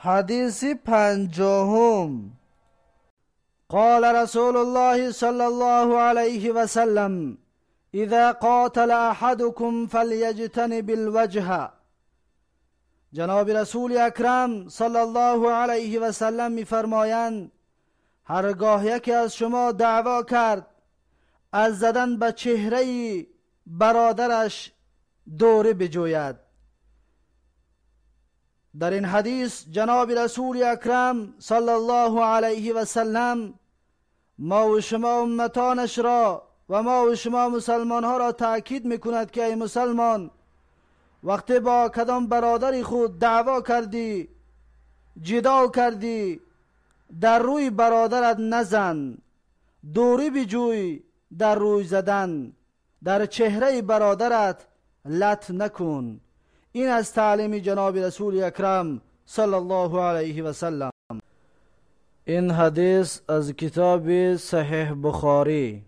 حدیث پنجاهم. قال رسول الله صلى الله عليه وسلم اذا قاتل احدكم فليجتنب الوجه. جناب رسول اکرم صلی الله علیه و سلم میفرمایند هرگاه یکی از شما دعوا کرد از زدن به چهره برادرش دوره بجوید. در این حدیث جناب رسول اکرم صلی الله علیه و سلم ما و شما امتانش را و ما و شما مسلمان ها را تأکید می‌کند که ای مسلمان وقتی با کدام برادری خود دعوا کردی جدال کردی در روی برادرت نزن دوری بجوی در روی زدن در چهره برادرت لط نکن. این از تعلیم جناب رسول اکرم صلی الله علیه و سلم این حدیث از کتاب صحیح بخاری